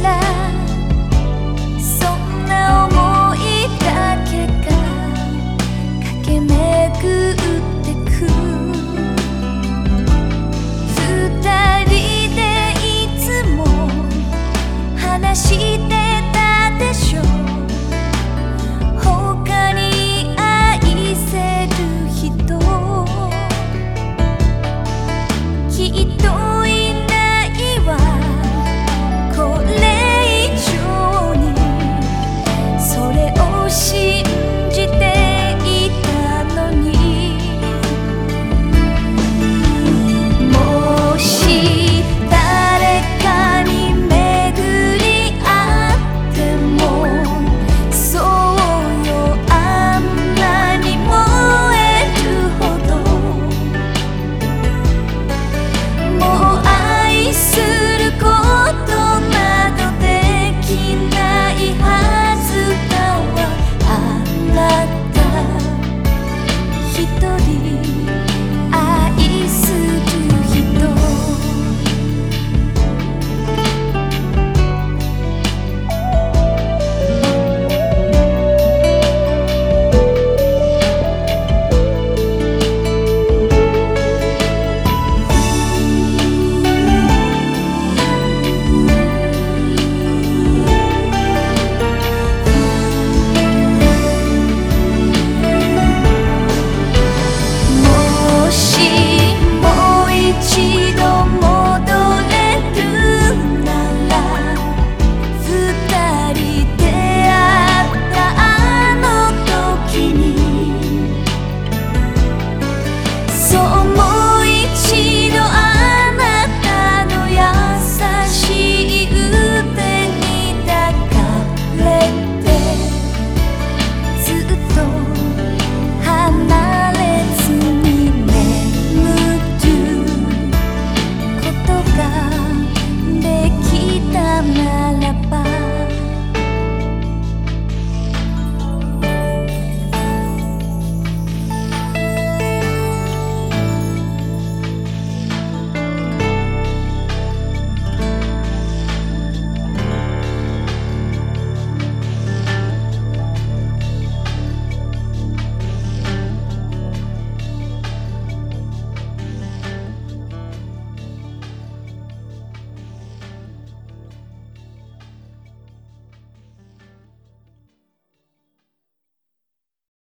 love.